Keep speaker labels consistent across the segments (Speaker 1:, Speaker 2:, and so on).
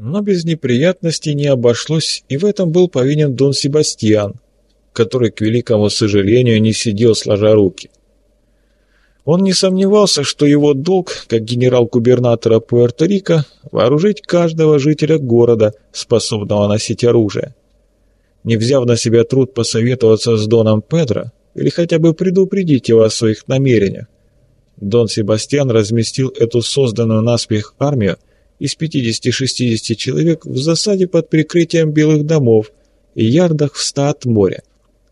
Speaker 1: Но без неприятностей не обошлось, и в этом был повинен Дон Себастьян, который, к великому сожалению, не сидел сложа руки. Он не сомневался, что его долг, как генерал-губернатора Пуэрто-Рико, вооружить каждого жителя города, способного носить оружие. Не взяв на себя труд посоветоваться с Доном Педро или хотя бы предупредить его о своих намерениях, Дон Себастьян разместил эту созданную наспех армию из 50-60 человек в засаде под прикрытием белых домов и ярдах в ста от моря,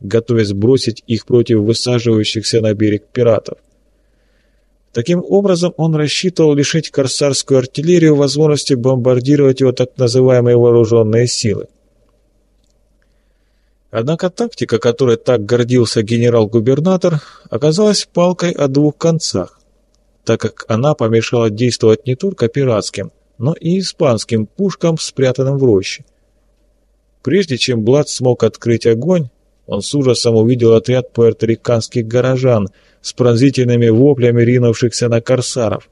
Speaker 1: готовясь бросить их против высаживающихся на берег пиратов. Таким образом, он рассчитывал лишить корсарскую артиллерию возможности бомбардировать его так называемые вооруженные силы. Однако тактика, которой так гордился генерал-губернатор, оказалась палкой о двух концах, так как она помешала действовать не только пиратским, но и испанским пушкам, спрятанным в роще. Прежде чем Блад смог открыть огонь, он с ужасом увидел отряд пуэрториканских горожан с пронзительными воплями ринувшихся на корсаров.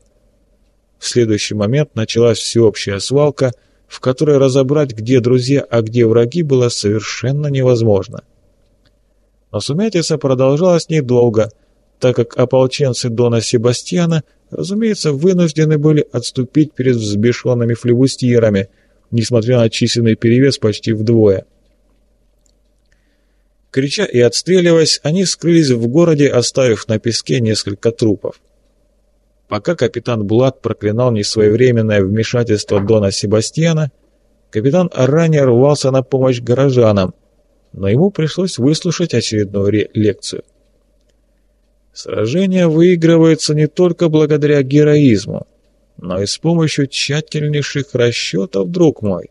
Speaker 1: В следующий момент началась всеобщая свалка, в которой разобрать, где друзья, а где враги, было совершенно невозможно. Но сумятица продолжалась недолго, так как ополченцы Дона Себастьяна, разумеется, вынуждены были отступить перед взбешенными флебустьерами, несмотря на численный перевес почти вдвое. Крича и отстреливаясь, они скрылись в городе, оставив на песке несколько трупов. Пока капитан Блад проклинал несвоевременное вмешательство Дона Себастьяна, капитан Арани рвался на помощь горожанам, но ему пришлось выслушать очередную лекцию. Сражения выигрываются не только благодаря героизму, но и с помощью тщательнейших расчетов, друг мой.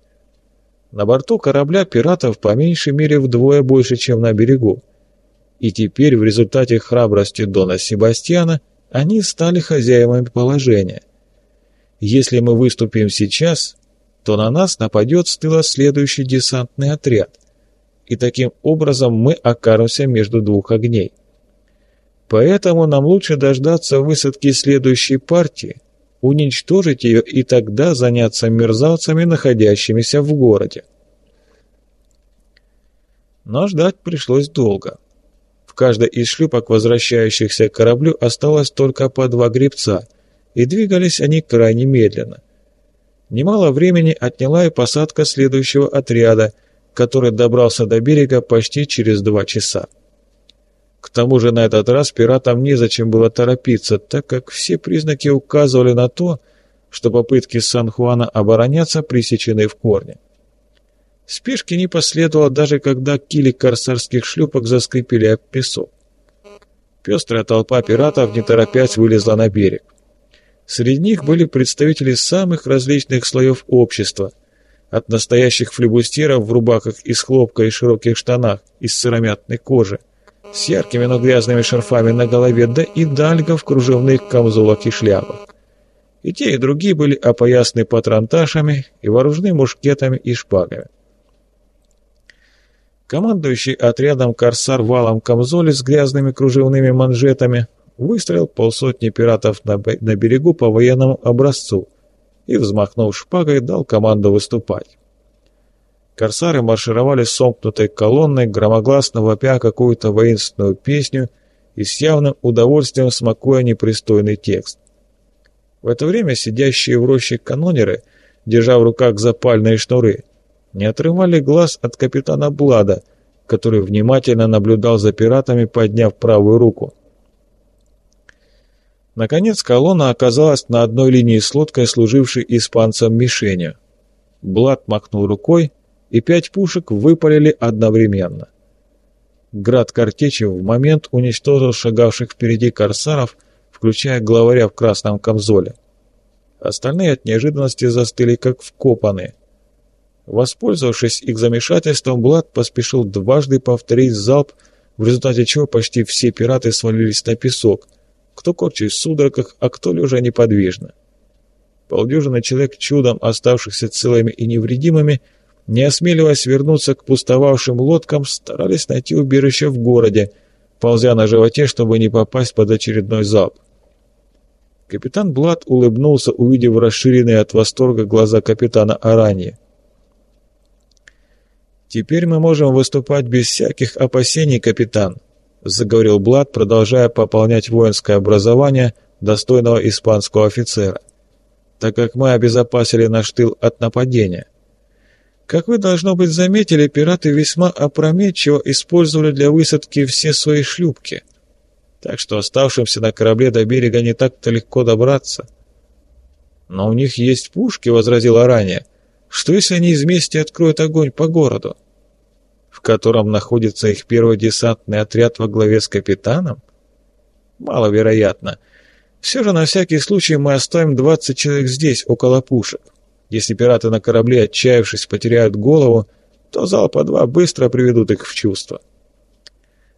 Speaker 1: На борту корабля пиратов по меньшей мере вдвое больше, чем на берегу. И теперь в результате храбрости Дона Себастьяна они стали хозяевами положения. Если мы выступим сейчас, то на нас нападет с тыла следующий десантный отряд. И таким образом мы окажемся между двух огней. Поэтому нам лучше дождаться высадки следующей партии, уничтожить ее и тогда заняться мерзавцами, находящимися в городе. Но ждать пришлось долго. В каждой из шлюпок, возвращающихся к кораблю, осталось только по два гребца, и двигались они крайне медленно. Немало времени отняла и посадка следующего отряда, который добрался до берега почти через два часа. Тому же на этот раз пиратам незачем было торопиться, так как все признаки указывали на то, что попытки Сан-Хуана обороняться пресечены в корне. Спешки не последовало даже когда кили корсарских шлюпок заскрипели об песок. Пестрая толпа пиратов, не торопясь, вылезла на берег. Среди них были представители самых различных слоев общества, от настоящих флебустеров в рубахах из хлопка и широких штанах из сыромятной кожи, с яркими, но грязными шарфами на голове, да и дальга в кружевных камзолах и шляпах. И те, и другие были опоясаны патронташами и вооружены мушкетами и шпагами. Командующий отрядом корсар валом камзоле с грязными кружевными манжетами выстроил полсотни пиратов на, на берегу по военному образцу и, взмахнув шпагой, дал команду выступать. Корсары маршировали сомкнутой колонной, громогласно вопя какую-то воинственную песню и с явным удовольствием смакуя непристойный текст. В это время сидящие в роще канонеры, держа в руках запальные шнуры, не отрывали глаз от капитана Блада, который внимательно наблюдал за пиратами, подняв правую руку. Наконец колонна оказалась на одной линии с лодкой, служившей испанцам мишенью. Блад махнул рукой, и пять пушек выпалили одновременно. Град картечи в момент уничтожил шагавших впереди корсаров, включая главаря в красном камзоле. Остальные от неожиданности застыли как вкопанные. Воспользовавшись их замешательством, Блад поспешил дважды повторить залп, в результате чего почти все пираты свалились на песок, кто корчась в судорогах, а кто лежа неподвижно. Полдюжины человек, чудом оставшихся целыми и невредимыми, не осмеливаясь вернуться к пустовавшим лодкам, старались найти убежище в городе, ползя на животе, чтобы не попасть под очередной залп. Капитан Блад улыбнулся, увидев расширенные от восторга глаза капитана Араньи. «Теперь мы можем выступать без всяких опасений, капитан», — заговорил Блад, продолжая пополнять воинское образование достойного испанского офицера, так как мы обезопасили наш тыл от нападения. Как вы, должно быть, заметили, пираты весьма опрометчиво использовали для высадки все свои шлюпки. Так что оставшимся на корабле до берега не так-то легко добраться. «Но у них есть пушки», — возразил ранее. «Что, если они из мести откроют огонь по городу?» в котором находится их первый десантный отряд во главе с капитаном? Маловероятно. Все же на всякий случай мы оставим 20 человек здесь, около пушек. Если пираты на корабле, отчаявшись, потеряют голову, то залпа два быстро приведут их в чувство.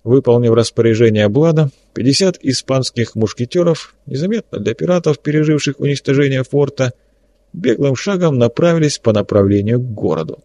Speaker 1: Выполнив распоряжение Блада, 50 испанских мушкетеров, незаметно для пиратов, переживших уничтожение форта, беглым шагом направились по направлению к городу.